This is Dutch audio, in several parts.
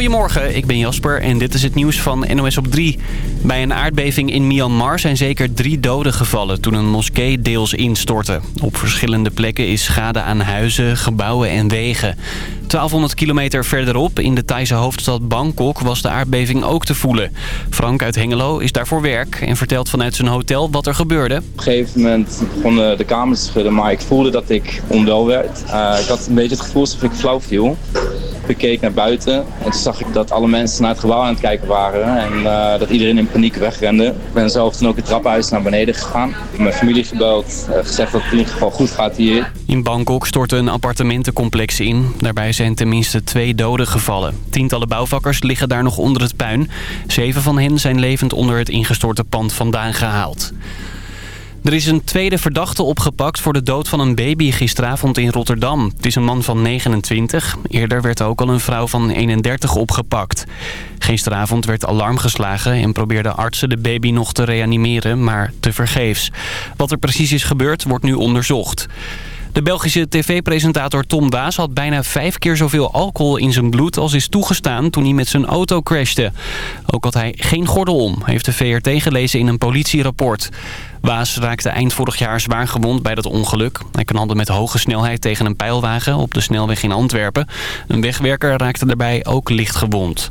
Goedemorgen, ik ben Jasper en dit is het nieuws van NOS op 3. Bij een aardbeving in Myanmar zijn zeker drie doden gevallen toen een moskee deels instortte. Op verschillende plekken is schade aan huizen, gebouwen en wegen. 1200 kilometer verderop, in de Thaise hoofdstad Bangkok, was de aardbeving ook te voelen. Frank uit Hengelo is daar voor werk en vertelt vanuit zijn hotel wat er gebeurde. Op een gegeven moment begonnen de kamers te schudden, maar ik voelde dat ik onwel werd. Uh, ik had een beetje het gevoel alsof ik flauw viel. Ik keek naar buiten en toen zag ik dat alle mensen naar het gebouw aan het kijken waren en uh, dat iedereen in paniek wegrende. Ik ben zelf toen ook het trappenhuis naar beneden gegaan. Heb mijn familie gebeld, uh, gezegd dat het in ieder geval goed gaat hier. In Bangkok stortte een appartementencomplex in. Daarbij zijn tenminste twee doden gevallen. Tientallen bouwvakkers liggen daar nog onder het puin. Zeven van hen zijn levend onder het ingestorte pand vandaan gehaald. Er is een tweede verdachte opgepakt voor de dood van een baby gisteravond in Rotterdam. Het is een man van 29. Eerder werd ook al een vrouw van 31 opgepakt. Gisteravond werd alarm geslagen en probeerden artsen de baby nog te reanimeren, maar tevergeefs. Wat er precies is gebeurd wordt nu onderzocht. De Belgische tv-presentator Tom Waas had bijna vijf keer zoveel alcohol in zijn bloed als is toegestaan toen hij met zijn auto crashte. Ook had hij geen gordel om, heeft de VRT gelezen in een politierapport. Waas raakte eind vorig jaar zwaar gewond bij dat ongeluk. Hij knalde met hoge snelheid tegen een pijlwagen op de snelweg in Antwerpen. Een wegwerker raakte daarbij ook licht gewond.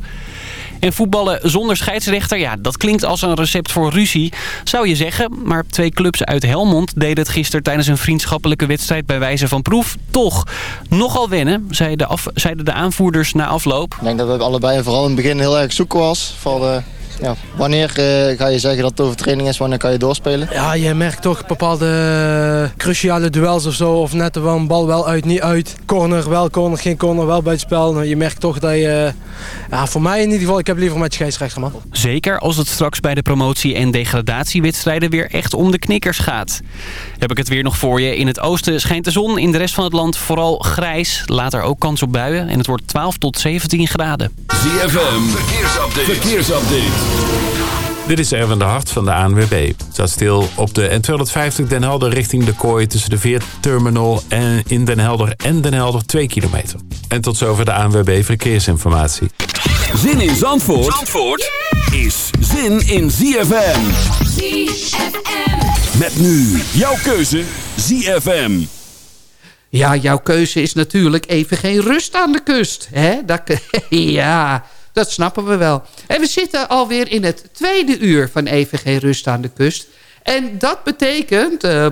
En voetballen zonder scheidsrechter, ja, dat klinkt als een recept voor ruzie, zou je zeggen. Maar twee clubs uit Helmond deden het gisteren tijdens een vriendschappelijke wedstrijd bij wijze van proef. Toch, nogal wennen, zeiden de, af, zeiden de aanvoerders na afloop. Ik denk dat we allebei vooral in het begin heel erg zoeken was. Voor de ja, wanneer uh, ga je zeggen dat het overtraining is, wanneer kan je doorspelen? Ja, je merkt toch bepaalde cruciale duels of zo. Of net wel een bal wel uit, niet uit. Corner, wel corner, geen corner, wel bij het spel. Nou, je merkt toch dat je... Ja, voor mij in ieder geval, ik heb liever met scheidsrechter, man. Zeker als het straks bij de promotie- en degradatiewedstrijden weer echt om de knikkers gaat. Heb ik het weer nog voor je. In het oosten schijnt de zon, in de rest van het land vooral grijs. Later ook kans op buien en het wordt 12 tot 17 graden. ZFM, verkeersupdate. verkeersupdate. Dit is Erwin de Hart van de ANWB. Staat stil op de N250 Den Helder richting de kooi... tussen de Veerterminal en in Den Helder en Den Helder 2 kilometer. En tot zover de ANWB Verkeersinformatie. Zin in Zandvoort, Zandvoort is zin in ZFM. ZFM. Met nu jouw keuze ZFM. Ja, jouw keuze is natuurlijk even geen rust aan de kust. Hè? Dat, ja... Dat snappen we wel. En we zitten alweer in het tweede uur van EVG Rust aan de Kust. En dat betekent uh,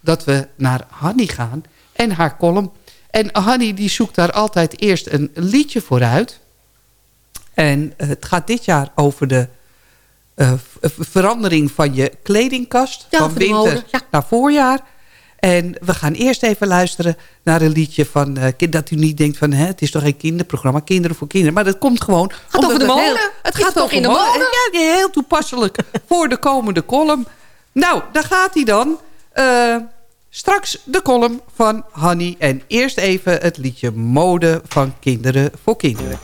dat we naar Hanny gaan en haar column. En Hanny die zoekt daar altijd eerst een liedje vooruit. En het gaat dit jaar over de uh, verandering van je kledingkast. Ja, van winter ja. naar voorjaar. En we gaan eerst even luisteren naar een liedje van... Uh, dat u niet denkt van, hè, het is toch geen kinderprogramma, kinderen voor kinderen. Maar dat komt gewoon... Het gaat over de molen. Heel, het gaat toch in de molen. Ja, heel toepasselijk voor de komende column. Nou, daar gaat hij dan. Uh, straks de column van Hanny. En eerst even het liedje Mode van Kinderen voor Kinderen.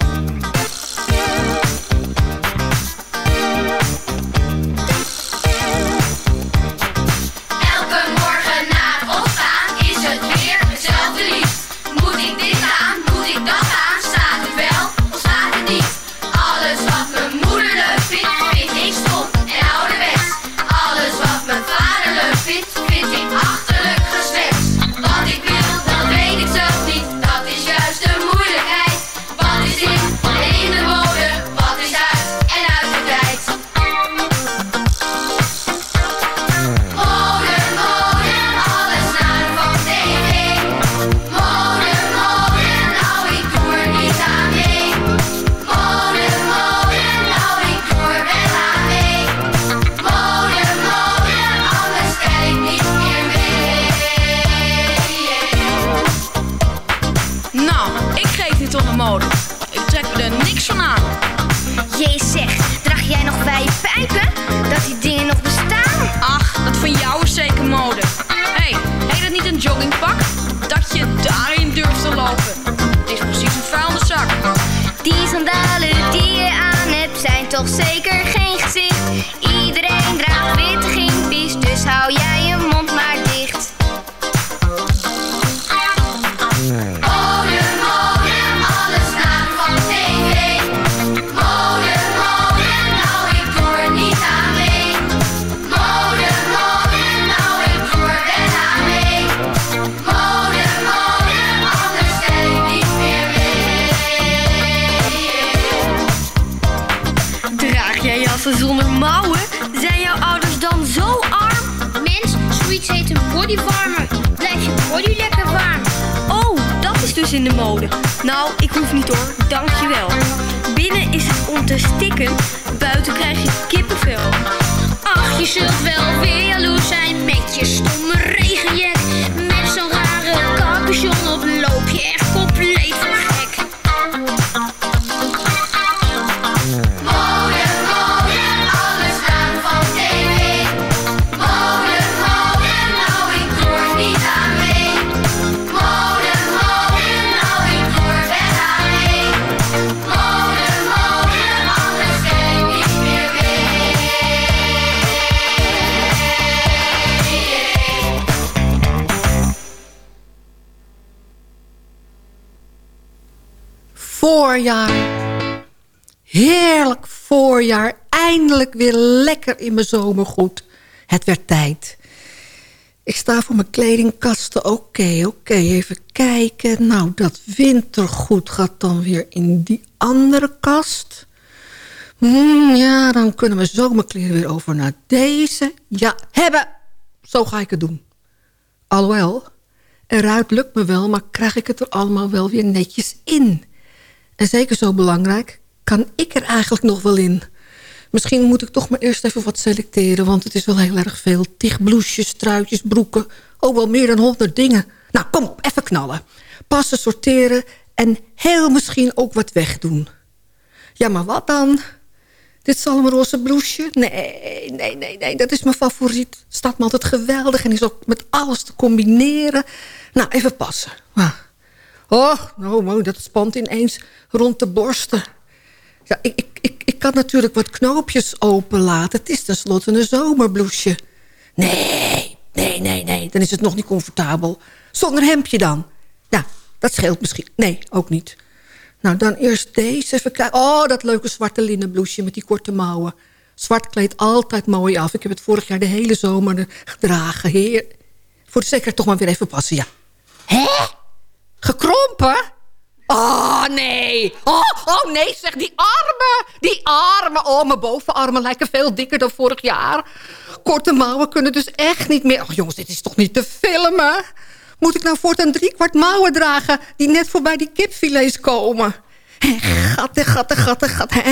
Wel weer jaloers zijn met je stomme Heerlijk voorjaar. Eindelijk weer lekker in mijn zomergoed. Het werd tijd. Ik sta voor mijn kledingkasten. Oké, oké, even kijken. Nou, dat wintergoed gaat dan weer in die andere kast. Hmm, ja, dan kunnen we zomerkleren weer over naar deze. Ja, hebben! Zo ga ik het doen. Alhoewel, eruit lukt me wel, maar krijg ik het er allemaal wel weer netjes in. En zeker zo belangrijk, kan ik er eigenlijk nog wel in? Misschien moet ik toch maar eerst even wat selecteren... want het is wel heel erg veel. Tichtbloesjes, truitjes, broeken. Oh, wel meer dan honderd dingen. Nou, kom even knallen. Passen, sorteren en heel misschien ook wat wegdoen. Ja, maar wat dan? Dit zalmroze bloesje? Nee, nee, nee, nee, dat is mijn favoriet. Staat me altijd geweldig en is ook met alles te combineren. Nou, even passen. Ah. Oh, nou, mooi, dat spant ineens rond de borsten. Ja, ik, ik, ik, ik kan natuurlijk wat knoopjes openlaten. Het is tenslotte een zomerbloesje. Nee, nee, nee, nee, dan is het nog niet comfortabel. Zonder hemdje dan? Ja, dat scheelt misschien. Nee, ook niet. Nou, dan eerst deze. Even kijken. Oh, dat leuke zwarte linnen blouseje met die korte mouwen. Zwart kleedt altijd mooi af. Ik heb het vorig jaar de hele zomer gedragen. Heer. Voor de zekerheid toch maar weer even passen, ja. Hè? Gekrompen? Oh, nee. Oh, oh, nee, zeg, die armen. Die armen. Oh, mijn bovenarmen lijken veel dikker dan vorig jaar. Korte mouwen kunnen dus echt niet meer... Oh, jongens, dit is toch niet te filmen? Moet ik nou voortaan drie kwart mouwen dragen... die net voorbij die kipfilets komen? Gatten, gatten, gatten, gatten.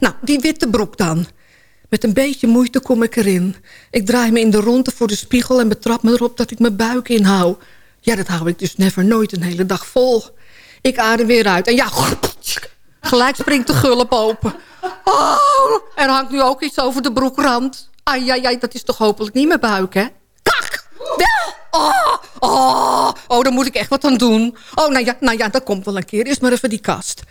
Nou, die witte broek dan. Met een beetje moeite kom ik erin. Ik draai me in de ronde voor de spiegel... en betrap me erop dat ik mijn buik inhoud. Ja, dat hou ik dus never nooit een hele dag vol. Ik adem weer uit. En ja, gelijk springt de gulp open. Oh, er hangt nu ook iets over de broekrand. Ai, ai, ai, dat is toch hopelijk niet mijn buik, hè? Kak! Oh, oh, oh, daar moet ik echt wat aan doen. Oh, nou ja, nou ja, dat komt wel een keer. Eerst maar even die kast.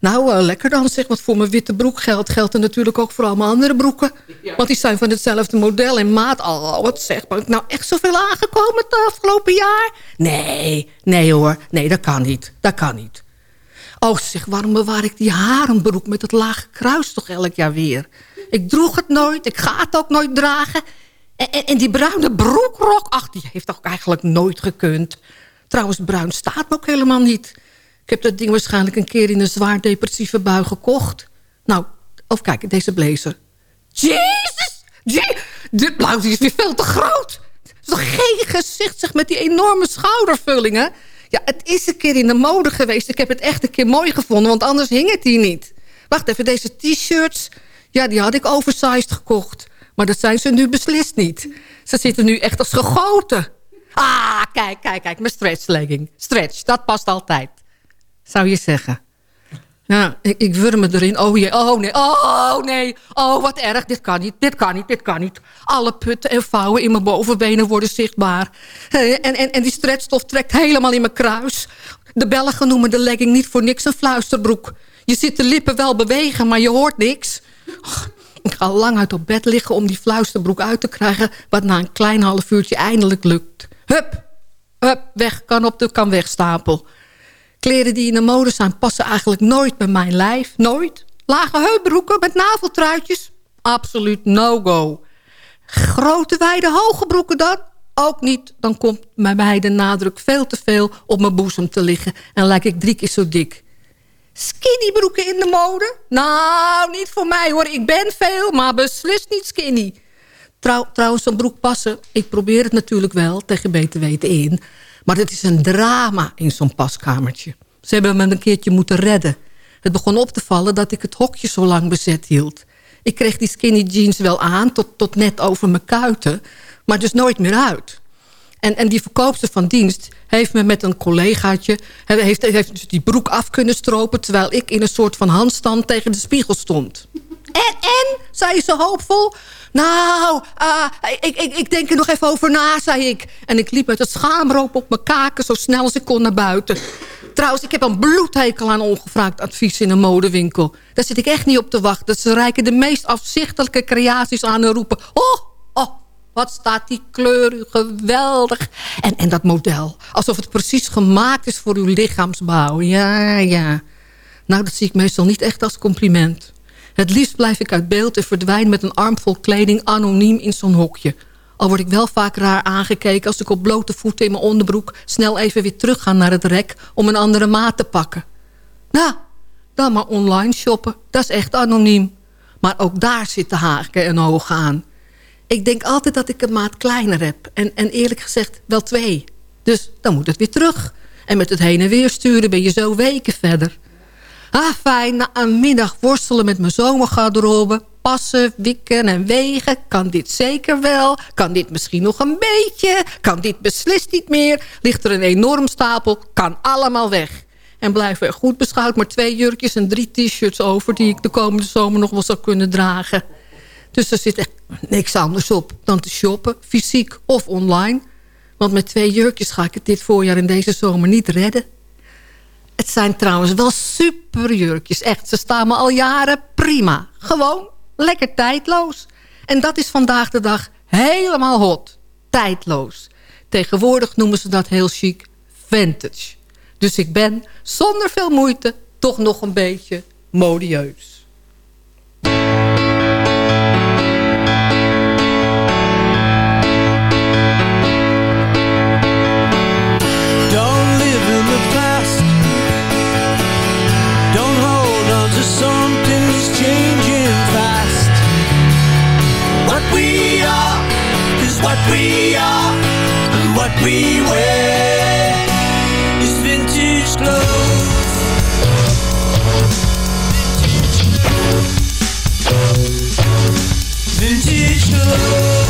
Nou, uh, lekker dan, zeg. Want voor mijn witte broek geldt, geldt er natuurlijk ook voor allemaal andere broeken. Want die zijn van hetzelfde model en maat. Oh, wat zeg, ben ik nou echt zoveel aangekomen het afgelopen jaar? Nee, nee hoor. Nee, dat kan niet. Dat kan niet. Oh, zeg, waarom bewaar ik die harenbroek met het lage kruis toch elk jaar weer? Ik droeg het nooit, ik ga het ook nooit dragen. En, en, en die bruine broekrok, ach, die heeft toch eigenlijk nooit gekund. Trouwens, bruin staat me ook helemaal niet. Ik heb dat ding waarschijnlijk een keer in een zwaar depressieve bui gekocht. Nou, of kijk, deze blazer. Jezus! Je dit blauw is weer veel te groot. Het is toch geen gezicht, met die enorme schoudervullingen. Ja, het is een keer in de mode geweest. Ik heb het echt een keer mooi gevonden, want anders hing het hier niet. Wacht even, deze t-shirts... Ja, die had ik oversized gekocht. Maar dat zijn ze nu beslist niet. Ze zitten nu echt als gegoten. Ah, kijk, kijk, kijk, mijn stretch legging. Stretch, dat past altijd zou je zeggen. Ja, ik, ik wurm me erin. Oh jee, oh nee, oh nee. Oh, wat erg, dit kan niet, dit kan niet, dit kan niet. Alle putten en vouwen in mijn bovenbenen worden zichtbaar. En, en, en die stretchstof trekt helemaal in mijn kruis. De Belgen noemen de legging niet voor niks een fluisterbroek. Je ziet de lippen wel bewegen, maar je hoort niks. ik ga lang uit op bed liggen om die fluisterbroek uit te krijgen... wat na een klein half uurtje eindelijk lukt. Hup, hup, weg, kan op de kan wegstapel. Kleren die in de mode zijn passen eigenlijk nooit bij mijn lijf. Nooit. Lage heupbroeken met naveltruitjes? Absoluut no-go. Grote, wijde, hoge broeken dan? Ook niet. Dan komt bij mij de nadruk veel te veel op mijn boezem te liggen. En lijk ik drie keer zo dik. Skinnybroeken in de mode? Nou, niet voor mij hoor. Ik ben veel, maar beslist niet skinny. Trouw, trouwens, zo'n broek passen. Ik probeer het natuurlijk wel, tegen beter weten in. Maar het is een drama in zo'n paskamertje. Ze hebben me een keertje moeten redden. Het begon op te vallen dat ik het hokje zo lang bezet hield. Ik kreeg die skinny jeans wel aan, tot, tot net over mijn kuiten. Maar dus nooit meer uit. En, en die verkoopster van dienst heeft me met een collegaatje... heeft, heeft dus die broek af kunnen stropen... terwijl ik in een soort van handstand tegen de spiegel stond. En, en, zei ze hoopvol. Nou, ah, ik, ik, ik denk er nog even over na, zei ik. En ik liep met het schaamroop op mijn kaken... zo snel als ik kon naar buiten. Trouwens, ik heb een bloedhekel aan ongevraagd advies in een modewinkel. Daar zit ik echt niet op te wachten. Ze reiken de meest afzichtelijke creaties aan en roepen... Oh, oh, wat staat die kleur geweldig. En, en dat model. Alsof het precies gemaakt is voor uw lichaamsbouw. Ja, ja. Nou, dat zie ik meestal niet echt als compliment. Het liefst blijf ik uit beeld en verdwijn met een armvol kleding... anoniem in zo'n hokje. Al word ik wel vaak raar aangekeken als ik op blote voeten in mijn onderbroek... snel even weer terug ga naar het rek om een andere maat te pakken. Nou, dan maar online shoppen. Dat is echt anoniem. Maar ook daar zitten haken en ogen aan. Ik denk altijd dat ik een maat kleiner heb. En, en eerlijk gezegd wel twee. Dus dan moet het weer terug. En met het heen en weer sturen ben je zo weken verder. Ah, fijn. Na een middag worstelen met mijn zomergarderobe. Passen, wikken en wegen. Kan dit zeker wel? Kan dit misschien nog een beetje? Kan dit beslist niet meer? Ligt er een enorm stapel? Kan allemaal weg. En blijven er goed beschouwd maar twee jurkjes en drie t-shirts over... die ik de komende zomer nog wel zou kunnen dragen. Dus er zit echt niks anders op dan te shoppen, fysiek of online. Want met twee jurkjes ga ik het dit voorjaar en deze zomer niet redden. Het zijn trouwens wel super jurkjes. Echt, ze staan me al jaren prima. Gewoon lekker tijdloos. En dat is vandaag de dag helemaal hot. Tijdloos. Tegenwoordig noemen ze dat heel chic vintage. Dus ik ben zonder veel moeite toch nog een beetje modieus. We are, and what we wear is vintage clothes. Vintage clothes.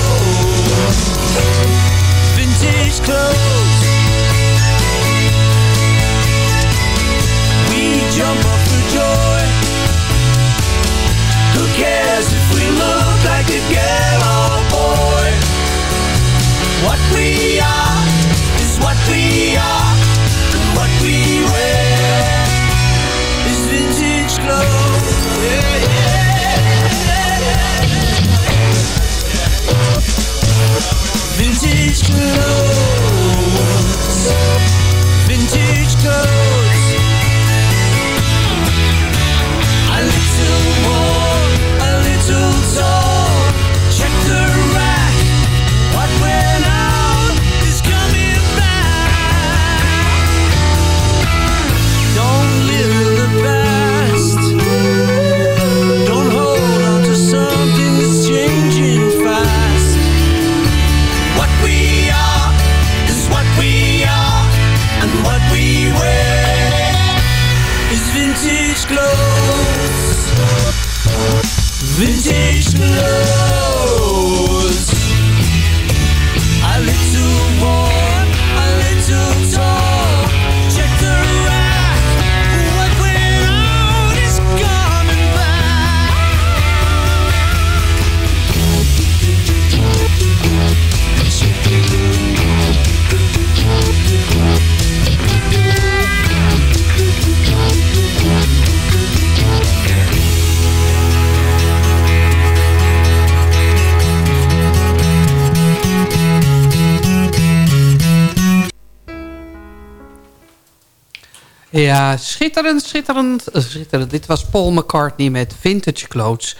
Ja, schitterend, schitterend, eh, schitterend. Dit was Paul McCartney met Vintage Clothes.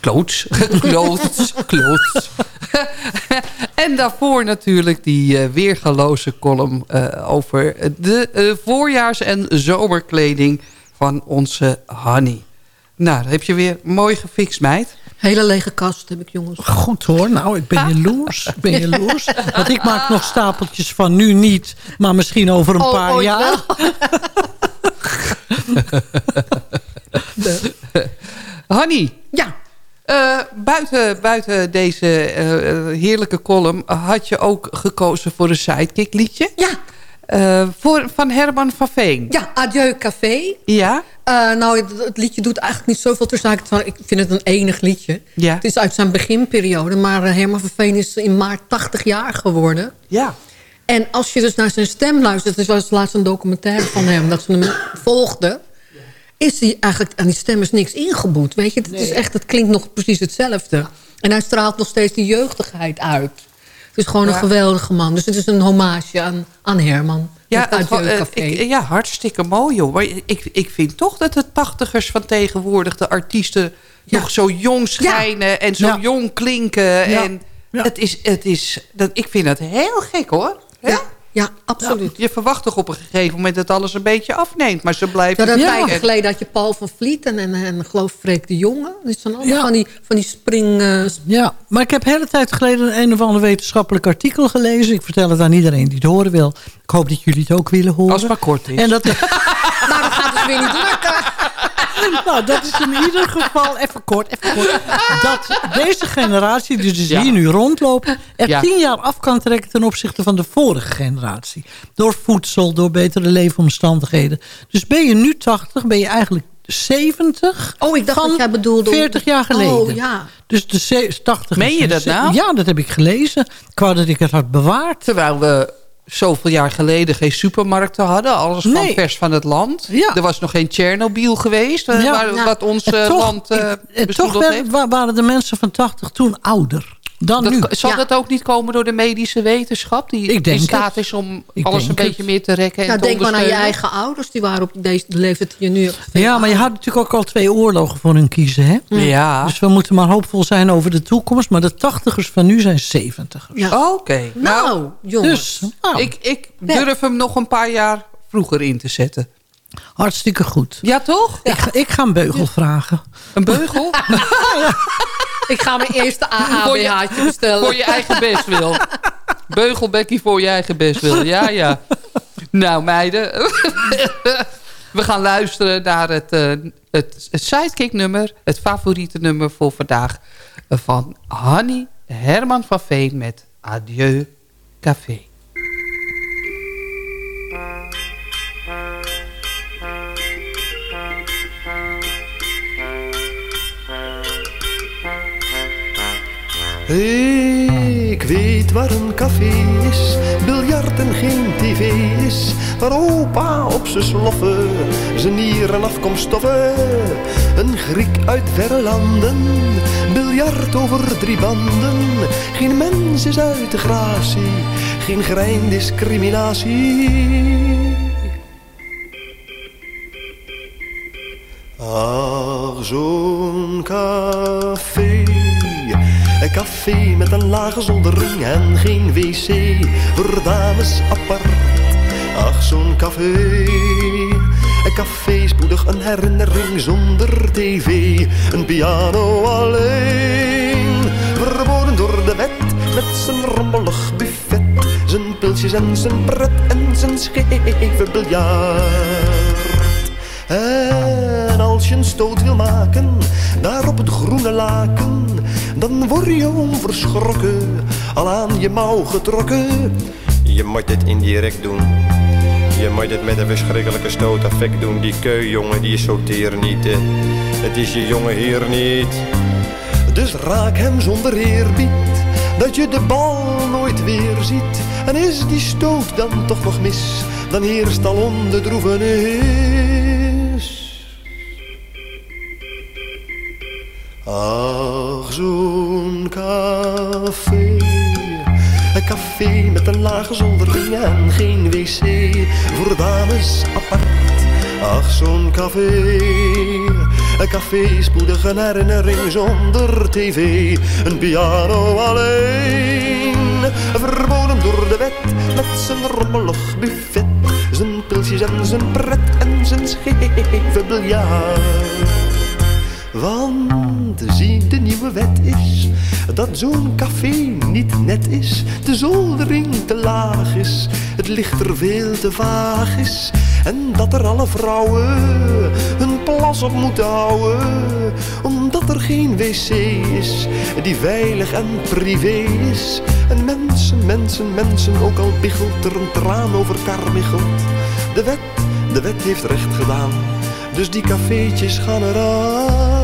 Clothes? Clothes, clothes. en daarvoor natuurlijk die uh, weergaloze column uh, over de uh, voorjaars- en zomerkleding van onze Hanny. Nou, dat heb je weer mooi gefixt, meid. Hele lege kast heb ik, jongens. Goed hoor, nou, ik ben jaloers. Ik ben jaloers. Want ik maak nog stapeltjes van nu niet, maar misschien over een Oh, paar jaar. Hanny. Ja. Eh, buiten, buiten deze eh, heerlijke column had je ook gekozen voor een sidekick liedje. Ja. Eh, voor, van Herman van Veen. Ja, Adieu Café. Ja? Nou, het, het liedje doet eigenlijk niet zoveel ter zake. Ik vind het een enig liedje. Ja. Het is uit zijn beginperiode. Maar Herman van Veen is in maart 80 jaar geworden. Ja. En als je dus naar zijn stem luistert... er was laatst een documentaire van hem... dat ze hem volgden... is hij eigenlijk aan die stem is niks ingeboet. Weet je, het, is echt, het klinkt nog precies hetzelfde. En hij straalt nog steeds die jeugdigheid uit. Het is gewoon een Ja. geweldige man. Dus het is een hommage aan, aan Herman. Ja, het, eh, ik- ja, hartstikke mooi joh. Maar ik, ik vind toch dat de tachtigers van tegenwoordig... de artiesten nog zo jong schijnen en zo Ja. jong klinken. Ja. En Het is, het is, dat, ik vind dat heel gek hoor. Hè? Ja, absoluut. Je verwacht toch op een gegeven moment dat alles een beetje afneemt. Maar ze blijven... Ja, dat Ja. tijd geleden had je Paul van Vliet en, en, en geloof Freek de Jonge. Dat zijn allemaal Ja. van, die, van die spring... eh, Ja, maar ik heb hele tijd geleden een, een of ander wetenschappelijk artikel gelezen. Ik vertel het aan iedereen die het horen wil. Ik hoop dat jullie het ook willen horen. Als het maar kort is. En dat, nou, dat gaat dus weer niet lukken. nou, dat is in ieder geval, even kort, even kort. Dat deze generatie, die dus Ja. hier nu rondlopen... er Ja. tien jaar af kan trekken ten opzichte van de vorige generatie. Door voedsel, door betere leefomstandigheden. Dus ben je nu 80, ben je eigenlijk 70 Oh, ik dacht van dat jij bedoelde... 40 jaar geleden. Oh, ja. Dus de ze- 80 Meen je dat nou? Ja, dat heb ik gelezen. Ik wou dat ik het had bewaard. Terwijl we zoveel jaar geleden geen supermarkten hadden. Alles kwam Nee. vers van het land. Ja. Er was nog geen Tsjernobyl geweest. eh, Ja. waar. Wat ons eh, toch, land en toch waren de mensen van 80 toen ouder dan nu. Dat, zal Ja. dat ook niet komen door de medische wetenschap? Die Ik denk in staat het. is om Ik alles een beetje het. meer te rekken en Nou, te denk maar aan je eigen ouders. Die waren op deze de leeftijd die je nu. Ja, maar je had natuurlijk ook al twee oorlogen voor hun kiezen. Hè? Ja. Dus we moeten maar hoopvol zijn over de toekomst. Maar de tachtigers van nu zijn zeventigers. Ja. Oké. Nou, Nou, jongens. Dus nou, ik, ik durf hem nog een paar jaar vroeger in te zetten. hartstikke goed. Ja, toch? Ik, ga, ik ga een beugel vragen. Een beugel? Ik ga mijn eerste AABH'tje bestellen. Voor je eigen best wil. Beugelbekkie voor je eigen best wil. Ja, ja. Nou, meiden. We gaan luisteren naar het, eh, het, het sidekick nummer. Het favoriete nummer voor vandaag. eh, Van Hanny Herman van Veen met Adieu Café. Ik weet waar een café is, biljart en geen tv is. Waar opa op z'n sloffen, zijn nieren afkomststoffen. Een Griek uit verre landen, biljart over drie banden. Geen mens is uit de gratie, geen grein discriminatie. Ach, zo'n café. Met een lage zoldering en geen wc. Voor dames apart. Ach, zo'n café. Een café spoedig een herinnering zonder tv. Een piano alleen. Verboden door de wet met zijn rommelig buffet. Zijn pilsjes en zijn pret en zijn scheve biljart. Een stoot wil maken, daar op het groene laken, dan word je onverschrokken, al aan je mouw getrokken. Je moet het indirect doen. Je moet het met een verschrikkelijke stoot effect doen. Die keu, jongen, die sorteert niet. hè. Het is je jongen hier niet. Dus raak hem zonder eerbied, dat je de bal nooit weer ziet. En is die stoot dan toch nog mis, dan heerst al onderdroevenis. Apart. Ach, zo'n café. Een café spoedig een herinnering zonder tv. Een piano alleen. Verboden door de wet met zijn rommelig buffet. Zijn pilsjes en zijn pret en zijn even biljart. Want zie, de nieuwe wet is dat zo'n café niet net is. De zoldering te laag is, het licht er veel te vaag is. En dat er alle vrouwen hun plas op moeten houden. Omdat er geen wc is die veilig en privé is. En mensen, mensen, mensen, ook al biggelt er een traan over karmichelt. De wet, de wet heeft recht gedaan, dus die cafeetjes gaan eraan.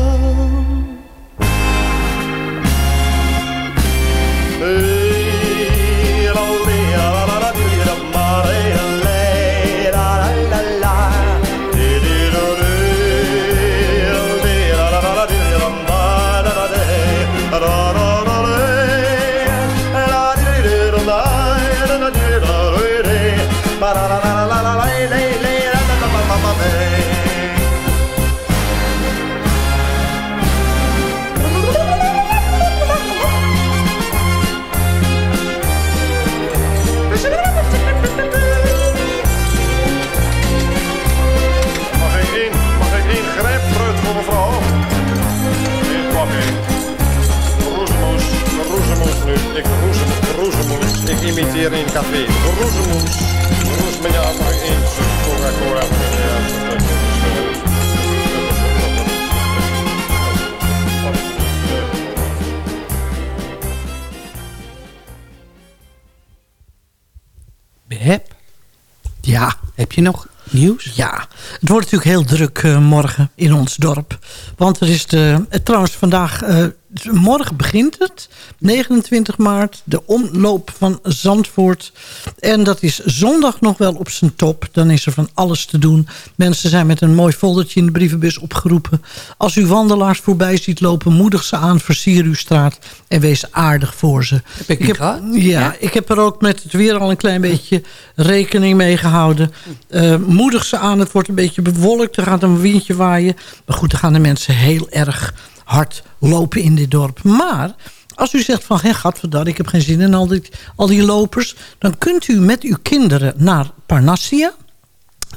Imiteer in een café. Roezemoes. Roes, maar ja, ik één Coca-Cola? Ja, Beb? Ja. Heb je nog nieuws? Ja, het wordt natuurlijk heel druk eh, morgen in ons dorp. Want er is de... eh, trouwens, vandaag... eh, morgen begint het. 29 maart. De omloop van Zandvoort. En dat is zondag nog wel op zijn top. Dan is er van alles te doen. Mensen zijn met een mooi foldertje in de brievenbus opgeroepen. Als u wandelaars voorbij ziet lopen... moedig ze aan, versier uw straat... en wees aardig voor ze. Heb ik gehad? Ja, ik heb er ook met het weer al een klein beetje rekening mee gehouden. Eh, moedig ze aan, het wordt een beetje bewolkt. Er gaat een windje waaien. Maar goed, dan gaan de mensen heel erg hard lopen in dit dorp. Maar als u zegt van, hé, gadverdar, ik heb geen zin in al die, al die lopers... dan kunt u met uw kinderen naar Parnassia.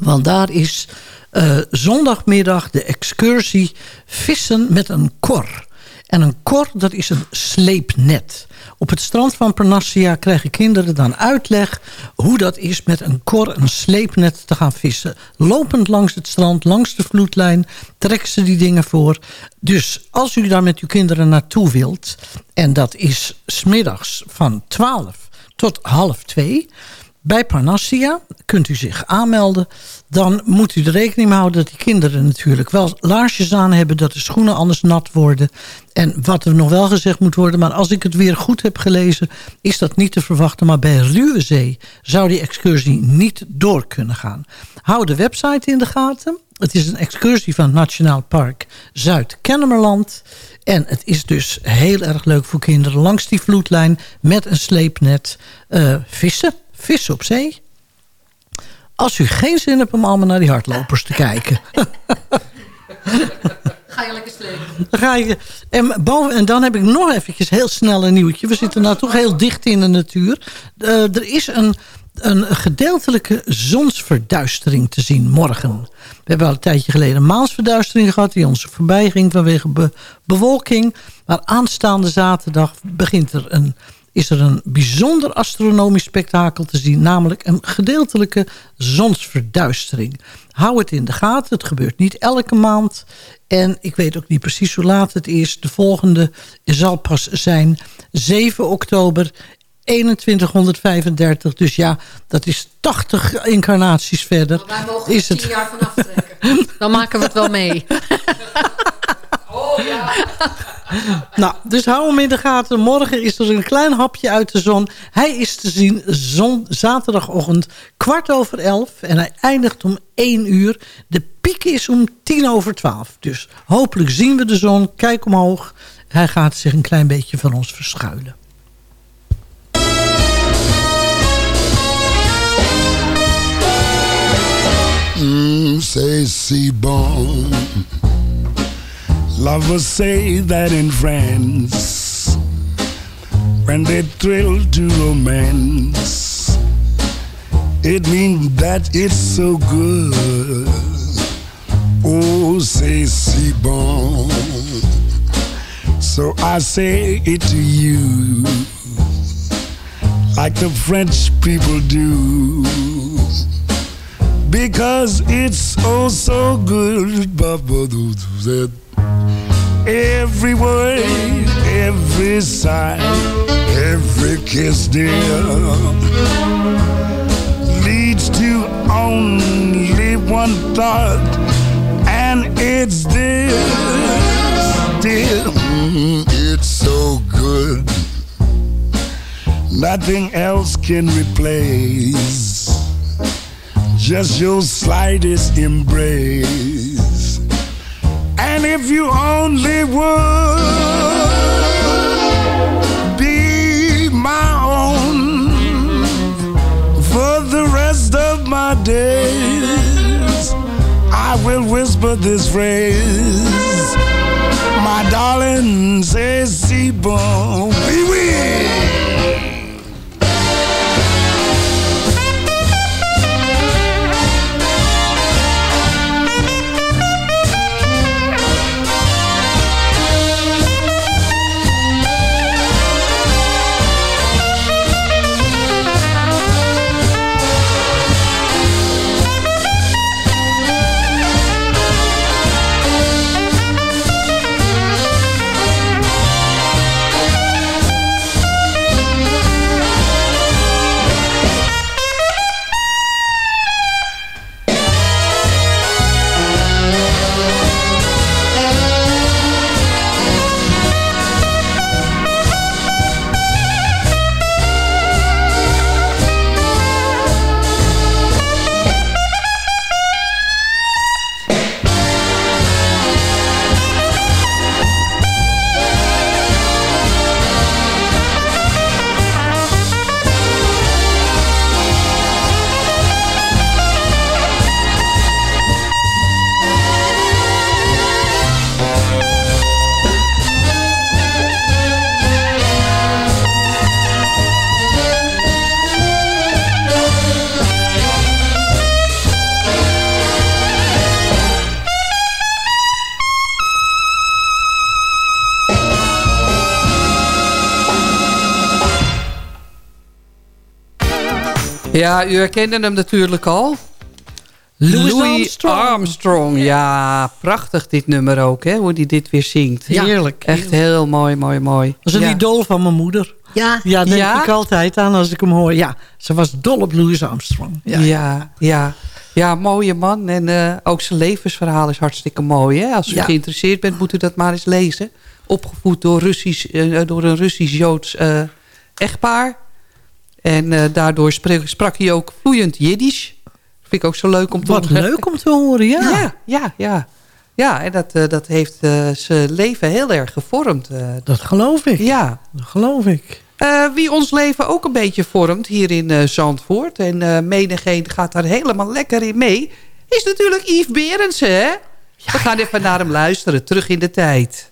Want daar is eh, zondagmiddag de excursie vissen met een kor. En een kor, dat is een sleepnet. Op het strand van Parnassia krijgen kinderen dan uitleg... hoe dat is met een kor, een sleepnet te gaan vissen. Lopend langs het strand, langs de vloedlijn... trekken ze die dingen voor. Dus als u daar met uw kinderen naartoe wilt... en dat is smiddags van 12 tot half 2... Bij Parnassia kunt u zich aanmelden. Dan moet u er rekening mee houden dat die kinderen natuurlijk wel laarsjes aan hebben. Dat de schoenen anders nat worden. En wat er nog wel gezegd moet worden. Maar als ik het weer goed heb gelezen is dat niet te verwachten. Maar bij Ruwezee zou die excursie niet door kunnen gaan. Hou de website in de gaten. Het is een excursie van het Nationaal Park Zuid-Kennemerland. En het is dus heel erg leuk voor kinderen langs die vloedlijn met een sleepnet eh, vissen. Vissen op zee. Als u geen zin hebt om allemaal naar die hardlopers te kijken. Ga je lekker slepen. Ga je, en, boven, en dan heb ik nog eventjes heel snel een nieuwtje. We zitten nou toch heel dicht in de natuur. Eh, er is een, een gedeeltelijke zonsverduistering te zien morgen. We hebben al een tijdje geleden een maansverduistering gehad... die ons voorbij ging vanwege be- bewolking. Maar aanstaande zaterdag begint er een, is er een bijzonder astronomisch spektakel te zien. Namelijk een gedeeltelijke zonsverduistering. Hou het in de gaten. Het gebeurt niet elke maand. En ik weet ook niet precies hoe laat het is. De volgende zal pas zijn 7 oktober 2135. Dus ja, dat is 80 incarnaties verder. Wij mogen is er het tien jaar vanaf trekken. Dan maken we het wel mee. Nou, dus hou hem in de gaten. Morgen is er een klein hapje uit de zon. Hij is te zien zon, zaterdagochtend kwart over elf. En hij eindigt om één uur. De piek is om tien over twaalf. Dus hopelijk zien we de zon. Kijk omhoog. Hij gaat zich een klein beetje van ons verschuilen. Mm. Lovers say that in France, when they thrill to romance, it means that it's so good. Oh, c'est si bon. So I say it to you, like the French people do, because it's oh so good. Every word, every sigh, every kiss, dear, leads to only one thought, and it's this, dear. Mm, It's so good. Nothing else can replace just your slightest embrace. And if you only would be my own for the rest of my days, I will whisper this phrase. My darling, c'est si bon. Oui, Ja, u herkende hem natuurlijk al. Louis Armstrong. Armstrong. Ja, prachtig dit nummer ook, hè, hoe hij dit weer zingt. Ja, heerlijk. Echt heel mooi, mooi, mooi. Dat is een ja. idool van mijn moeder. Ja. Ja, denk Ja? ik altijd aan als ik hem hoor. Ja, ze was dol op Louis Armstrong. Ja, ja, ja. mooie man. En eh, ook zijn levensverhaal is hartstikke mooi. Hè? Als u Ja. geïnteresseerd bent, moet u dat maar eens lezen. Opgevoed door, Russisch, eh, door een Russisch-Joods eh, echtpaar. En eh, daardoor sprak, sprak hij ook vloeiend Jiddisch. Vind ik ook zo leuk om te Wat horen. leuk om te horen, ja. Ja, ja, ja. Ja, en dat, eh, dat heeft eh, zijn leven heel erg gevormd. Dat geloof ik. ja. Dat geloof ik. Wie ons leven ook een beetje vormt hier in Zandvoort... en eh menigeen gaat daar helemaal lekker in mee... is natuurlijk Yves Berendsen, hè? We gaan even naar hem luisteren, terug in de tijd.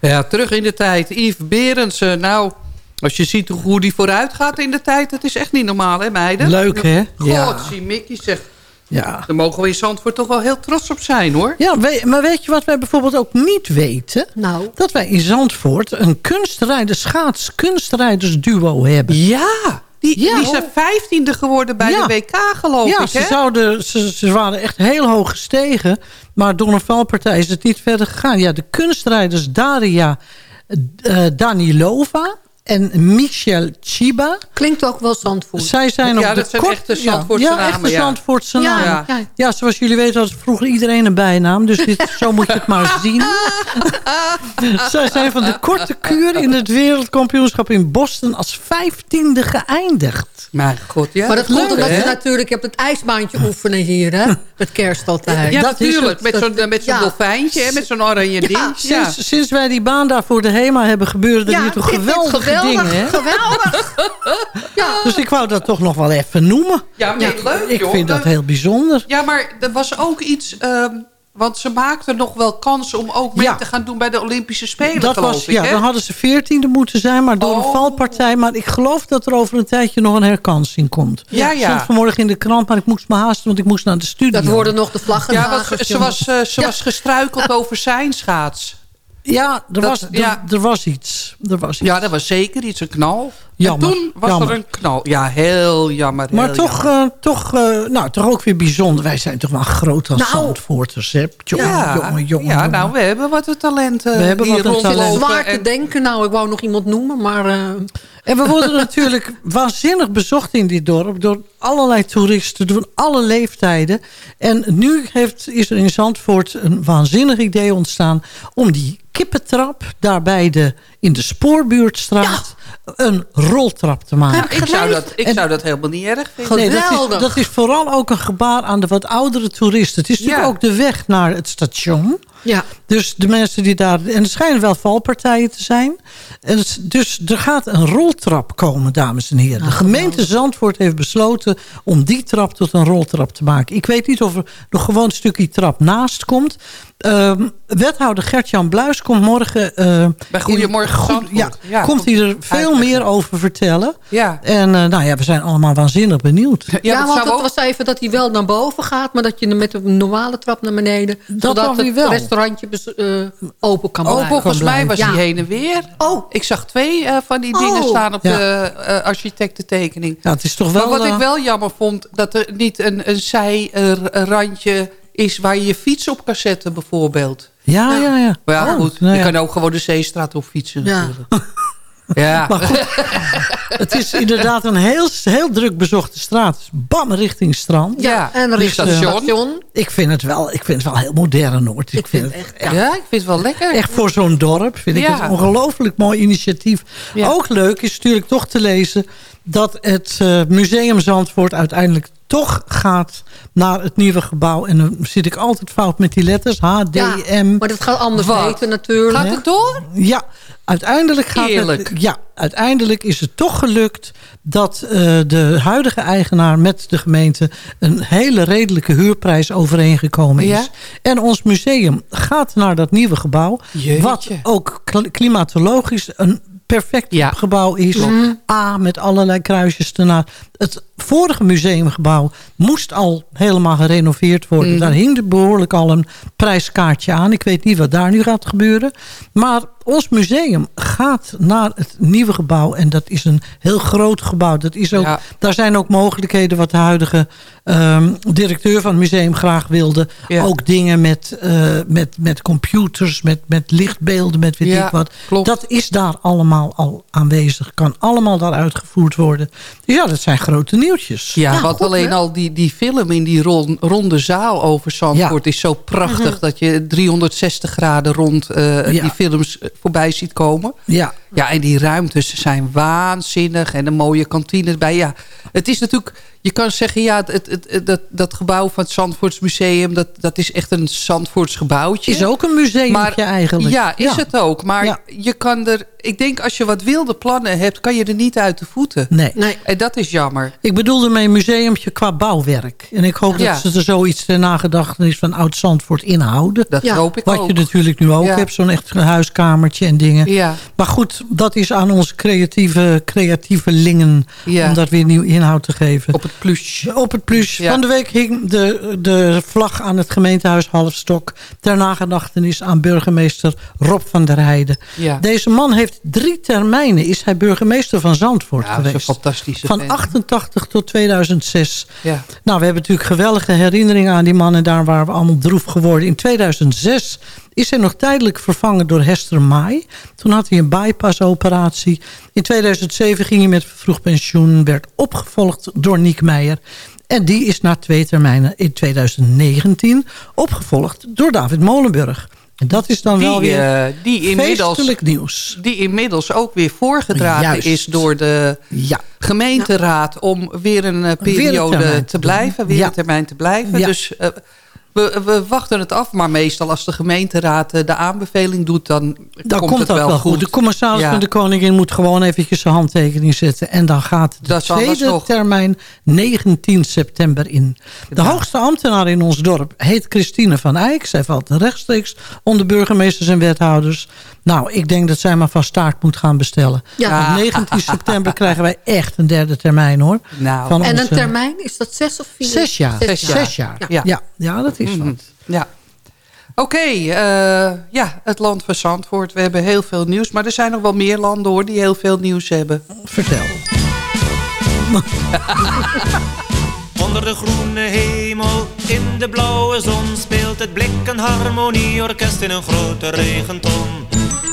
Ja, terug in de tijd. Yves Berendsen. Nou, als je ziet hoe die vooruit gaat in de tijd... dat is echt niet normaal, hè meiden? Leuk, hè? Ja. God, zie Mickey zegt... Ja. Daar mogen we in Zandvoort toch wel heel trots op zijn, hoor. Ja, maar weet je wat wij bijvoorbeeld ook niet weten? Nou. Dat wij in Zandvoort een kunstrijder, schaats-kunstrijdersduo hebben. Ja, die, Ja. die zijn vijftiende geworden bij Ja. de WK, geloof ja, ik, ze, hè? zouden, ze, ze waren echt heel hoog gestegen. Maar door een valpartij is het niet verder gegaan. Ja, de kunstrijders Daria eh, Danilova en Michel Chiba. Klinkt ook wel Zandvoort. Zij zijn Ja, op de zijn kort- echte Zandvoortse ja, namen, Ja, echte ja. Zandvoortse Ja, namen. ja. Ja, zoals jullie weten had vroeger iedereen een bijnaam. Dus dit, zo moet je het maar zien. Zij zijn van de korte kuur in het wereldkampioenschap in Boston als vijftiende geëindigd. Mijn god, ja. maar dat komt omdat je natuurlijk... Je hebt het ijsbaantje oefenen hier, hè? Met kerst altijd. Ja, dat natuurlijk. het. Met zo'n met zo'n Ja. dolfijntje, hè, met zo'n oranje ding. Ja. Sinds, sinds wij die baan daar voor de HEMA hebben gebeuren er Ja, hier toch geweldige geweldig, dingen. Hè? Geweldig. ja. Dus ik wou dat toch nog wel even noemen. Ja, nee, leuk, Ik joh. vind dat heel bijzonder. Ja, maar er was ook iets... ehm, want ze maakten nog wel kans om ook mee Ja. te gaan doen bij de Olympische Spelen, Dat geloof was, ik, ja, hè? dan hadden ze veertiende moeten zijn, maar door een Oh. valpartij. Maar ik geloof dat er over een tijdje nog een herkansing komt. Ja, ja. stond vanmorgen in de krant, maar ik moest me haasten, want ik moest naar de studio. Dat worden nog de vlaggen. Ja, want ze was, eh, ze Ja. was gestruikeld over zijn schaats. Ja, er, Dat- was, er, ja. er was iets. Er was iets. Ja, dat was zeker iets, een knal. Jammer, En toen was jammer. er een knal. Ja, heel jammer. Maar heel toch, jammer. eh, toch, eh, nou, toch ook weer bijzonder. Wij zijn toch wel groot als Nou. Zandvoorters, hè? Jongen, ja, jongen, jongen. ja jongen. nou, we hebben wat talenten We hebben hier wat een talent. Zwaar te En- denken. Nou, ik wou nog iemand noemen, maar... eh, En we worden natuurlijk waanzinnig bezocht in dit dorp... door allerlei toeristen, door alle leeftijden. En nu heeft, is er in Zandvoort een waanzinnig idee ontstaan... om die kippentrap daar bij de, in de Spoorbuurtstraat... een roltrap te maken. ik zou, dat, ik En- zou dat helemaal niet erg vinden. Nee, dat is, Geweldig. dat is vooral ook een gebaar aan de wat oudere toeristen. Het is natuurlijk Ja. ook de weg naar het station. Ja. Dus de mensen die daar... En er schijnen wel valpartijen te zijn. En het- dus er gaat een roltrap komen, dames en heren. De gemeente Zandvoort heeft besloten om die trap tot een roltrap te maken. Ik weet niet of er nog gewoon een stukje trap naast komt. Ehm, wethouder Gert-Jan Bluis komt morgen... eh, Bij Goedemorgen in- ja, Ja, komt hij er veel meer over vertellen. Ja. En eh, nou ja, we zijn allemaal waanzinnig benieuwd. Ja, want het ook- was even dat hij wel naar boven gaat... maar dat je met een normale trap naar beneden... Dat zodat weer het wel. Restaurantje bes- eh, open kan Oh, blijven. volgens mij was Ja. hij heen en weer. Oh. Ik zag twee eh, van die Oh. dingen staan op Ja. de eh, architectentekening. Ja, het is toch wel... maar wat ik wel jammer vond, dat er niet een, een zijrandje is waar je je fiets op kan zetten bijvoorbeeld. Ja, ja, ja. Maar ja, Oh, goed. nou je ja. kan ook gewoon de Zeestraat op fietsen Ja. natuurlijk. Ja. Maar goed, het is inderdaad een heel, heel druk bezochte straat. Bam, richting strand. Ja, En Dus, een station. Ik vind het wel, ik vind het wel heel modern hoor. Ik, vind het echt, ja. ik vind het wel lekker. echt voor zo'n dorp vind ik het een ongelooflijk mooi initiatief. Ja. Ook leuk is natuurlijk toch te lezen dat het eh, Museum Zandvoort uiteindelijk toch gaat naar het nieuwe gebouw. En dan zit ik altijd fout met die letters. H, D, Ja, M. maar dat gaat anders Wat? weten natuurlijk. Gaat het door? Ja, uiteindelijk gaat. Het, ja, uiteindelijk is het toch gelukt dat eh, de huidige eigenaar met de gemeente een hele redelijke huurprijs overeengekomen is. Ja? En ons museum gaat naar dat nieuwe gebouw. Jeetje. Wat ook kl- klimatologisch een perfect Ja. gebouw is. Mhm. A, met allerlei kruisjes ernaar. Het vorige museumgebouw moest al helemaal gerenoveerd worden. Mhm. Daar hing er behoorlijk al een prijskaartje aan. Ik weet niet wat daar nu gaat gebeuren. Maar ons museum gaat naar het nieuwe gebouw. En dat is een heel groot gebouw. Dat is ook, Ja. Daar zijn ook mogelijkheden wat de huidige ehm, directeur van het museum graag wilde. Ja. Ook dingen met, eh, met, met computers, met, met lichtbeelden, met weet Ja, ik wat. klopt. Dat is daar allemaal al aanwezig. Kan allemaal daar uitgevoerd worden. Dus ja, dat zijn grote nieuwtjes. Ja, Ja, want goed, alleen hè? al die, die film in die ron- ronde zaal over Zandvoort is zo prachtig... dat je 360 graden rond eh, Ja. die films eh, voorbij ziet komen. Ja, Ja, en die ruimtes zijn waanzinnig. En een mooie kantine bij. Ja, het is natuurlijk... je kan zeggen, ja, het, het, het- dat, dat gebouw van het Zandvoorts Museum... Dat, dat is echt een Zandvoorts gebouwtje. Is ook een museumpje eigenlijk. Ja, is Ja. het ook. Maar Ja. je kan er... Ik denk, als je wat wilde plannen hebt... kan je er niet uit de voeten. Nee. En dat is jammer. Ik bedoelde mijn museumpje qua bouwwerk. En ik hoop Ja. dat ze er zoiets ter nagedachtenis van Oud-Zandvoort inhouden. Dat Ja. hoop ik Wat ook. je natuurlijk nu ook Ja. hebt, zo'n echt huiskamertje en dingen. Ja. Maar goed, dat is aan onze creatieve, creatieve lingen Ja. om dat weer nieuw inhoud te geven. Op het plus. Op het plus. Ja. Van de week hing de, de vlag aan het gemeentehuis Halfstok... ter nagedachtenis aan burgemeester Rob van der Heijden. Ja. Deze man heeft drie termijnen, is hij burgemeester van Zandvoort Ja, geweest. fantastische Van vent. 88 tot 2006. Ja. Nou, we hebben natuurlijk geweldige herinneringen aan die man... en daar waren we allemaal droef geworden. In 2006 is hij nog tijdelijk vervangen door Hester Maai. Toen had hij een bypassoperatie. In 2007 ging hij met vervroegd pensioen... werd opgevolgd door Niek Meijer. En die is na twee termijnen in 2019 opgevolgd door David Molenburg. En dat is dan wel weer eh, die inmiddels, nieuws. Die inmiddels ook weer voorgedragen Juist. is door de Ja. gemeenteraad... om weer een eh, periode te blijven, weer Ja. een termijn te blijven. Ja. Dus eh, we, we wachten het af. Maar meestal als de gemeenteraad eh, de aanbeveling doet... dan, Dan komt, komt, het dat wel goed. De commissaris Ja. van de koningin moet gewoon eventjes zijn handtekening zetten. En dan gaat de Dat tweede termijn 19 september in. De hoogste ambtenaar in ons dorp heet Christine van Eyck. Zij valt rechtstreeks onder burgemeesters en wethouders. Nou, ik denk dat zij maar van staart moet gaan bestellen. Ja. Want 19 september krijgen wij echt een derde termijn hoor. Nou. Van En een termijn, is dat zes of vier? Zes jaar. Zes jaar. Zes jaar. Ja. Ja. Ja, dat is Mhm. Ja. Oké, eh, ja, het land van Zandvoort. We hebben heel veel nieuws. Maar er zijn nog wel meer landen hoor die heel veel nieuws hebben. Vertel. Onder de groene hemel, in de blauwe zon speelt het blik een harmonieorkest in een grote regenton.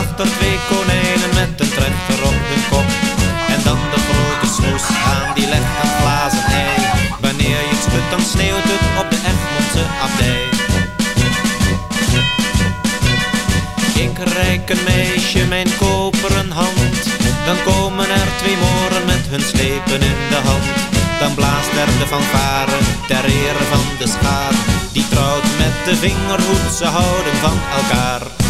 Daarachter twee konijnen met een trechter op hun kop. En dan de grote snoes aan die legt een glazen ei. Wanneer je het schudt dan sneeuwt het op de Egmondse abdij. Ik reik een meisje mijn koperen hand. Dan komen er twee moren met hun slepen in de hand. Dan blaast er de fanfare ter ere van de schaar. Die trouwt met de vingerhoed, ze houden van elkaar.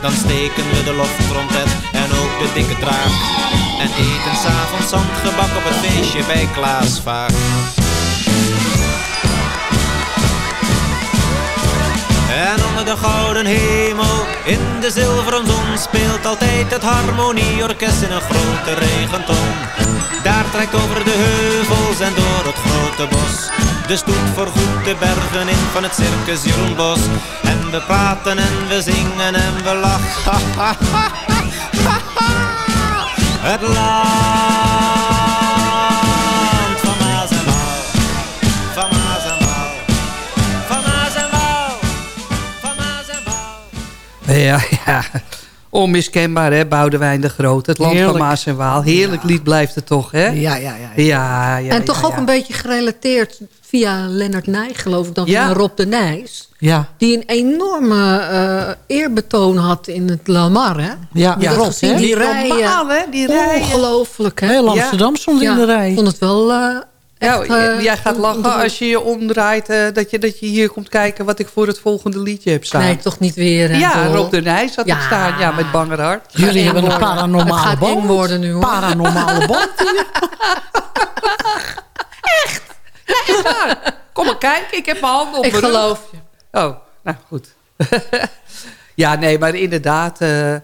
Dan steken we de loftrompet en ook de dikke draak. En eten s'avonds zandgebak op het feestje bij Klaas En onder de gouden hemel, in de zilveren zon Speelt altijd het harmonieorkest in een grote regenton. Daar trekt over de heuvels en door het grote bos De stoet voorgoed de bergen in van het circus Jeroen Bos En we praten en we zingen en we lachen. Het land van Maas en Van Maas en Waal. Van Maas en Waal. Ja, ja. Onmiskenbaar, hè, Boudewijn de Groot. Het land Heerlijk. van Maas en Waal. Heerlijk lied blijft het toch, hè? Ja, ja, ja. Ja, ja, en toch ja, ook ja. een beetje gerelateerd via Lennart Nij, geloof ik dan, Ja. van Rob de Nijs. Ja. Die een enorme eh, eerbetoon had in het Lamar, hè? Ja, Rob, gezien? hè? Die rijen. normaal, hè? Die rijen. Ongelooflijk, hè? Heel Amsterdam stond in de rij. Ik vond het wel eh, echt... Ja, eh, jij gaat lachen als je je omdraait... eh, dat, je, dat je hier komt kijken wat ik voor het volgende liedje heb staan. Nee, toch niet weer. hè, Ja? Rob de Nijs had Ja. het staan. Ja, met banger hart. Jullie hebben een paranormale Het band. worden nu, hoor. Paranormale band. Kom maar kijken, ik heb mijn handen op Ik geloof je. Oh, nou goed. ja, nee, maar inderdaad... eh,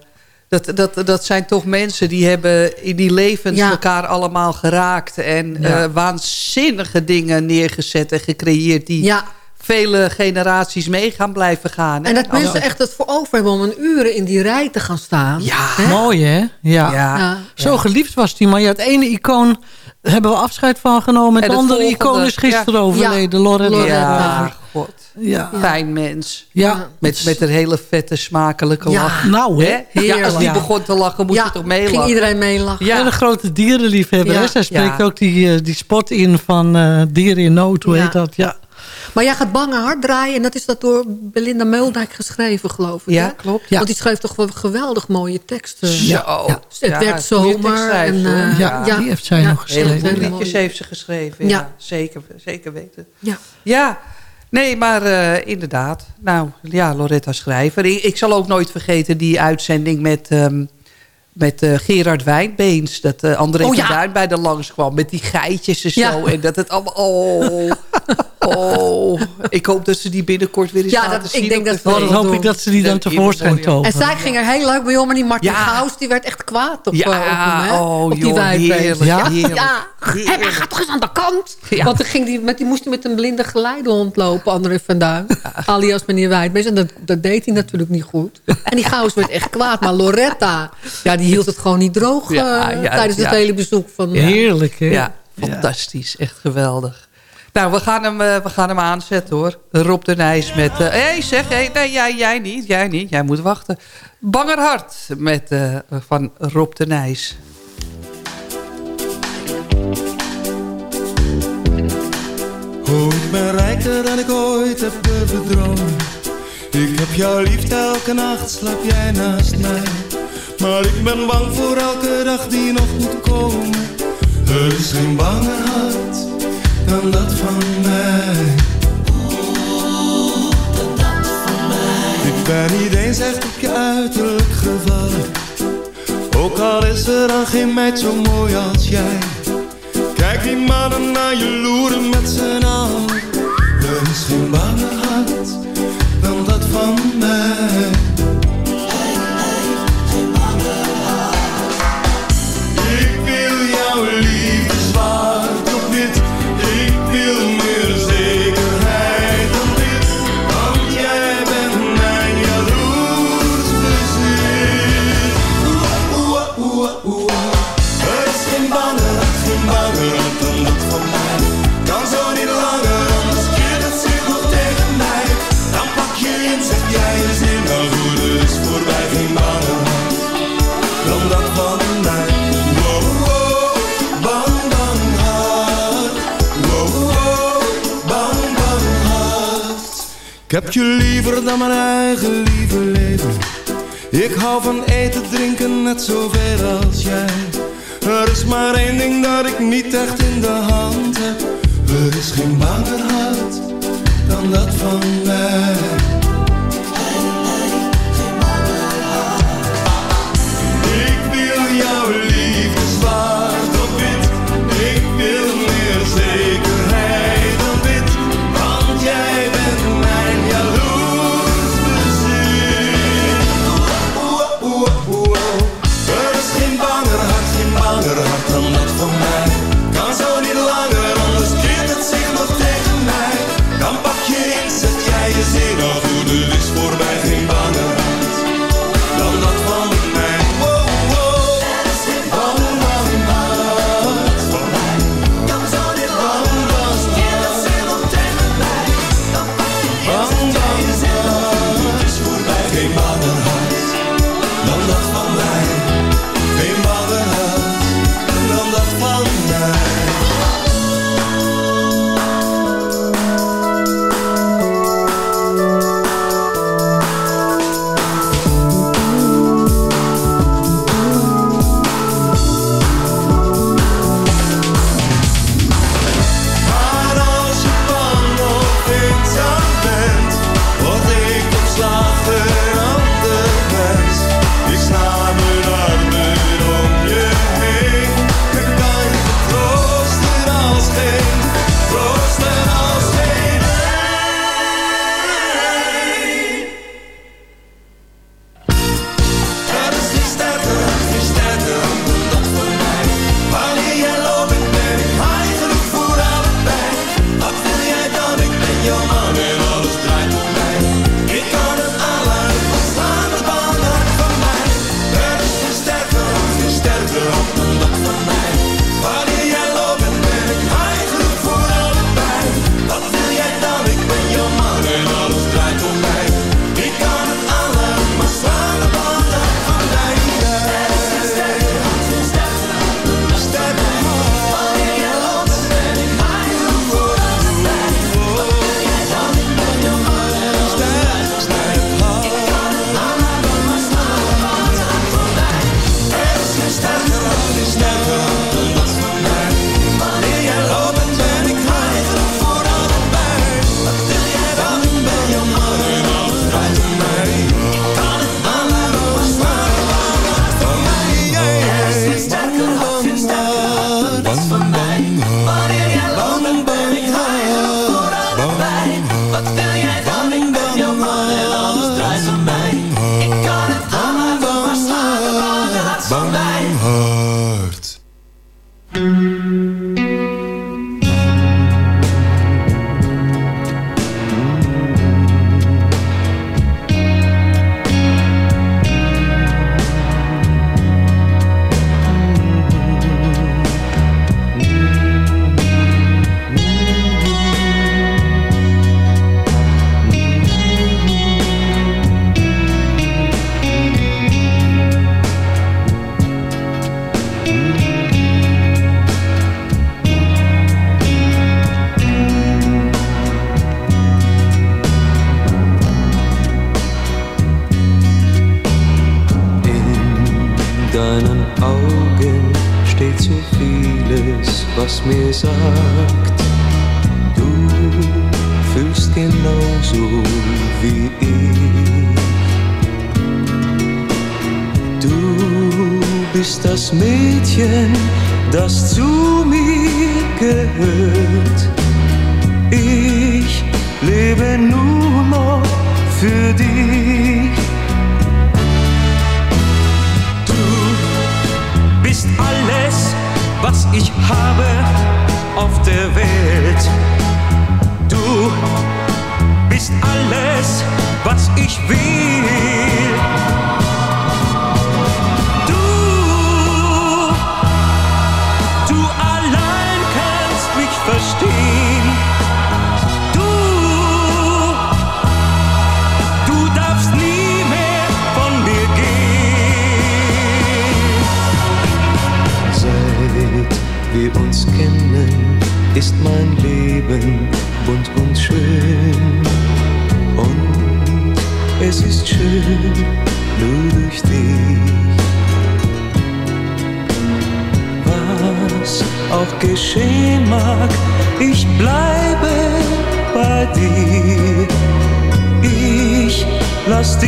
dat, dat, dat zijn toch mensen die hebben in die levens Ja. elkaar allemaal geraakt. En Ja. eh, waanzinnige dingen neergezet en gecreëerd... die Ja. vele generaties mee gaan blijven gaan. hè? En dat mensen echt het voor over hebben om een uren in die rij te gaan staan. Ja. Hè? Mooi, hè? Ja. Ja. Ja. Zo geliefd was die man. Ja, het ene icoon hebben we afscheid van genomen. En het andere volgende, icoon is gisteren ja. overleden. Loretta. Loretta. Ja, god. Ja. Fijn mens. Ja. Met, met een hele vette, smakelijke Ja. lach. Nou, hè? Ja, als die Ja. begon te lachen, moest ja, je toch ging meelachen. iedereen meelachen. Ja. En een grote dierenliefhebber. Zij spreekt Ja. ook die, eh, die spot in van eh, dieren in nood. Hoe Ja. heet dat? Ja. Maar jij gaat Bange Hart draaien. En dat is dat door Belinda Meldijk geschreven, geloof ik. Ja, hè? klopt. Ja. Want die schreef toch wel geweldig mooie teksten. Zo. Ja. Het Ja, werd zomer. tekstschrijver, En, eh, Ja, die heeft zij nog geschreven. Hele liedjes heeft ze geschreven. Ja, Ja. Zeker, zeker weten. Ja. Ja, nee, maar eh, inderdaad. Nou, ja, Loretta Schrijver. Ik, ik zal ook nooit vergeten die uitzending met, ehm, met eh, Gerard Wijnbeens. Dat eh, André Oh, van. Duin bij de langs kwam. Met die geitjes en zo. Ja. En dat het allemaal... Oh, oh. Ik hoop dat ze die binnenkort weer eens Ja, laten dat- zien. ik denk de dat- hoop ik dat ze die dan tevoorschijn memoriam. En zij ging er heel leuk bij om. En die Martin Ja. Gauws, die werd echt kwaad op, Ja, eh, op hem. Hè? oh, op die joh, heerlijk, Ja? heerlijk. Ja, Heerlijk. Hé, maar ga toch eens aan de kant. Ja. Want dan ging die, met, die moest hij met een blinde geleidehond lopen, André van Duin. Alias meneer Wijdbeest. En dat, dat deed hij natuurlijk niet goed. En die Gauws werd echt kwaad. Maar Loretta, ja, die hield het gewoon niet droog Ja, eh, ja, tijdens het hele bezoek. Van, Heerlijk, hè? Ja, fantastisch. Echt geweldig. Nou, we gaan hem, eh, we gaan hem aanzetten hoor. Rob de Nijs met... Hé, hey, zeg, hey, nee, jij, jij niet, jij niet. Jij moet wachten. Bangerhart met, eh, van Rob de Nijs. Oh, ik ben rijker dan ik ooit heb dromen. Ik heb jou lief, elke nacht slaap jij naast mij. Maar ik ben bang voor elke dag die nog moet komen. Er is geen banger hart dan dat van mij. Ik ben niet eens echt op je uiterlijk gevallen. Ook al is er dan geen meid zo mooi als jij. Kijk die mannen naar je loeren met z'n allen. Er is geen banger hart dan dat van mij. Heb je liever dan mijn eigen lieve leven. Ik hou van eten, drinken, net zoveel als jij. Er is maar één ding dat ik niet echt in de hand heb. Er is geen banger hart dan dat van mij.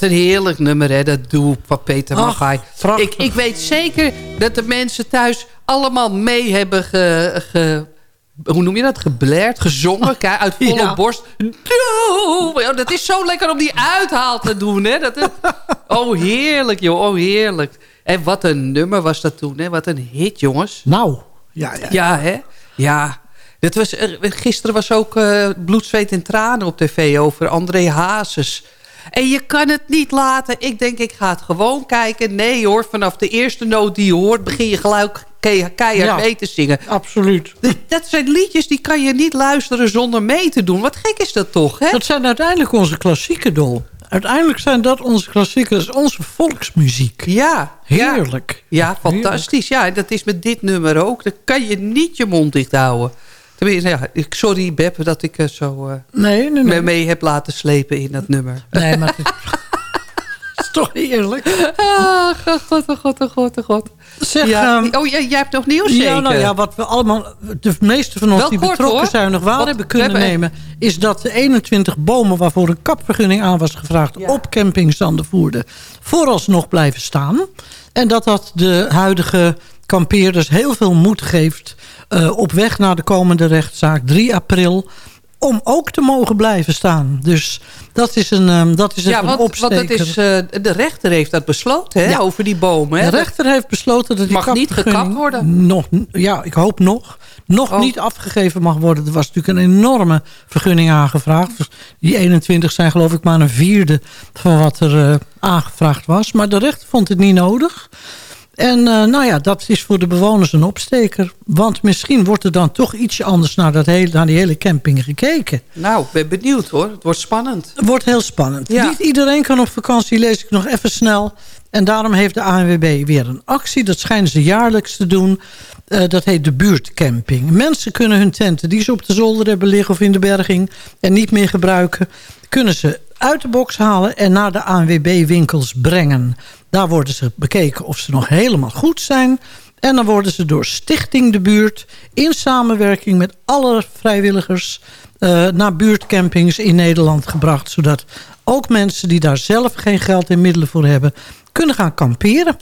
Wat een heerlijk nummer, hè, dat doe van Peter. Ik, ik weet zeker dat de mensen thuis allemaal mee hebben ge, ge- hoe noem je dat? Geblerd, gezongen, kijk, uit volle Ja. borst. Doe! Dat is zo lekker om die uithaal te doen, hè? Dat is- oh, heerlijk, joh, oh, heerlijk. En wat een nummer was dat toen, hè? Wat een hit, jongens. Nou, ja, ja. Ja, hè? Ja. Dat was, er- gisteren was ook eh bloed, zweet en tranen op tv over André Hazes. En je kan het niet laten. Ik denk, ik ga het gewoon kijken. Nee hoor, vanaf de eerste noot die je hoort... begin je gelijk ke- keihard Ja. mee te zingen. Absoluut. Dat zijn liedjes die kan je niet luisteren zonder mee te doen. Wat gek is dat toch, hè? Dat zijn uiteindelijk onze klassieken, Dol. Uiteindelijk zijn dat onze is onze volksmuziek. Ja. Heerlijk. Ja, fantastisch. Ja, en dat is met dit nummer ook. Dan kan je niet je mond dicht houden. Tenminste, ja, ik- sorry Beb dat ik eh, zo eh, Nee, nee, nee. mee heb laten slepen in dat nummer. Nee, maar het is toch heerlijk. Ah, god, oh god, oh god, oh god. Zeg, ja. ehm, oh, jij, jij hebt nog nieuws Ja, zeker? nou ja, wat we allemaal, de meeste van ons Wel die kort, betrokken hoor. zijn nog waar Wat- hebben kunnen hebben- nemen, is dat de 21 bomen waarvoor een kapvergunning aan was gevraagd op camping Zandervoerde vooralsnog blijven staan. En dat dat de huidige kampeerders heel veel moed geeft eh, op weg naar de komende rechtszaak 3 april om ook te mogen blijven staan. Dus dat is een, ehm, dat is ja, een want, want opsteker. dat is, eh, de rechter heeft dat besloten, hè, Ja. over die bomen. Hè? De rechter heeft besloten dat die Mag niet gekapt worden? Nog, ja, ik hoop nog. Nog Oh. niet afgegeven mag worden. Er was natuurlijk een enorme vergunning aangevraagd. Dus die 21 zijn geloof ik maar een vierde van wat er eh, aangevraagd was. Maar de rechter vond het niet nodig. En eh, nou ja, dat is voor de bewoners een opsteker. Want misschien wordt er dan toch ietsje anders naar, dat hele, naar die hele camping gekeken. Nou, ik ben benieuwd hoor. Het wordt spannend. Het wordt heel spannend. Ja. Niet iedereen kan op vakantie, lees ik nog even snel. En daarom heeft de ANWB weer een actie. Dat schijnen ze jaarlijks te doen. Eh, dat heet de buurtcamping. Mensen kunnen hun tenten die ze op de zolder hebben liggen... of in de berging en niet meer gebruiken... kunnen ze uit de box halen en naar de ANWB-winkels brengen. Daar worden ze bekeken of ze nog helemaal goed zijn... En dan worden ze door Stichting de Buurt... in samenwerking met alle vrijwilligers... eh, naar buurtcampings in Nederland gebracht. Zodat ook mensen die daar zelf geen geld en middelen voor hebben... kunnen gaan kamperen.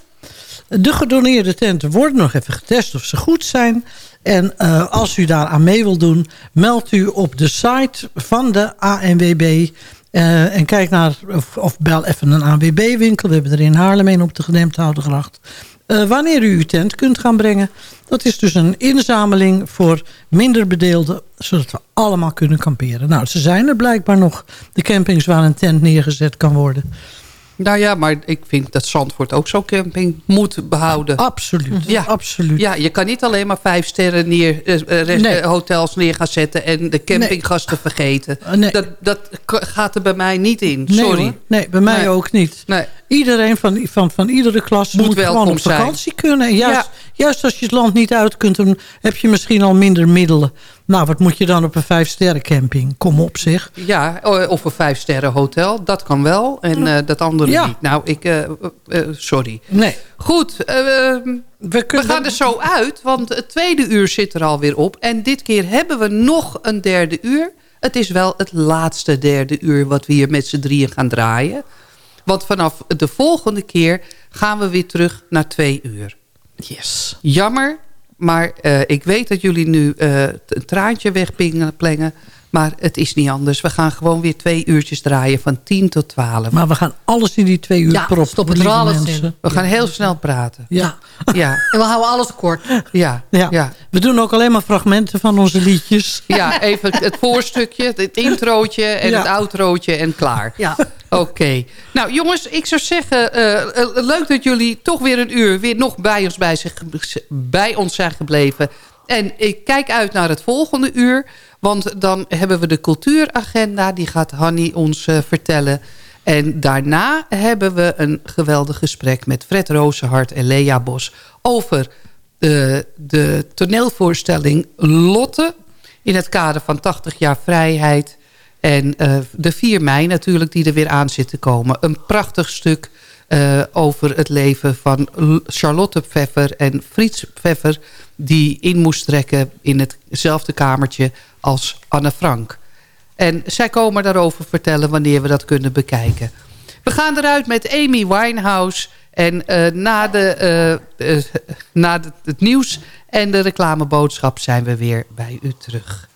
De gedoneerde tenten worden nog even getest of ze goed zijn. En eh, als u daar aan mee wil doen... meldt u op de site van de ANWB... eh, en kijk naar, of, bel even een ANWB-winkel. We hebben er in Haarlem een op de Gedempthoudergracht. Eh, wanneer u uw tent kunt gaan brengen. Dat is dus een inzameling voor minder bedeelden... zodat we allemaal kunnen kamperen. Nou, ze zijn er blijkbaar nog. De campings waar een tent neergezet kan worden. Nou ja, maar ik vind dat Zandvoort ook zo'n camping moet behouden. Absoluut, ja. absoluut. Ja, je kan niet alleen maar vijf sterren neer, eh, eh, rest- Nee. eh, hotels neer gaan zetten... en de campinggasten vergeten. nee. Dat, dat gaat er bij mij niet in, Nee, sorry. hoor. Nee, bij mij ook niet. Nee. Iedereen van, van, van iedere klas Moet moet, gewoon op zijn. vakantie kunnen. En juist, Ja. juist als je het land niet uit kunt, dan heb je misschien al minder middelen. Nou, wat moet je dan op een vijf sterren camping? Kom op zeg. Ja, of een vijf sterren hotel, dat kan wel. En eh, dat andere Ja. niet. Nou, ik... eh, eh, sorry. Nee. Goed, eh, we, gaan er zo uit, want het tweede uur zit er alweer op. En dit keer hebben we nog een derde uur. Het is wel het laatste derde uur wat we hier met z'n drieën gaan draaien. Want vanaf de volgende keer gaan we weer terug naar twee uur. Yes. Jammer, maar eh, ik weet dat jullie nu eh, een traantje wegplengen. Maar het is niet anders. We gaan gewoon weer twee uurtjes draaien van 10 tot 12. Maar we gaan alles in die twee uur Ja, proppen. stop het er alles in. We gaan heel snel praten. Ja. Ja, En we houden alles kort. ja, Ja. ja. We doen ook alleen maar fragmenten van onze liedjes. Ja, even het voorstukje, het introotje en Ja. het outrootje en klaar. Ja. Oké. Nou jongens, ik zou zeggen, eh, eh, leuk dat jullie toch weer een uur weer nog bij ons, bij, zich, bij ons zijn gebleven. En ik kijk uit naar het volgende uur, want dan hebben we de cultuuragenda. Die gaat Hanny ons eh, vertellen. En daarna hebben we een geweldig gesprek met Fred Rozenhart en Lea Bos... over eh, de toneelvoorstelling Lotte... in het kader van 80 jaar vrijheid... En eh, de 4 mei natuurlijk, die er weer aan zit te komen. Een prachtig stuk over het leven van Charlotte Pfeffer en Frits Pfeffer... die in moest trekken in hetzelfde kamertje als Anne Frank. En zij komen daarover vertellen wanneer we dat kunnen bekijken. We gaan eruit met Amy Winehouse. En eh, na, de, eh, eh, na het nieuws en de reclameboodschap zijn we weer bij u terug.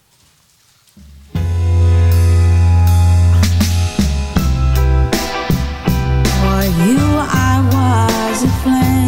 You, I.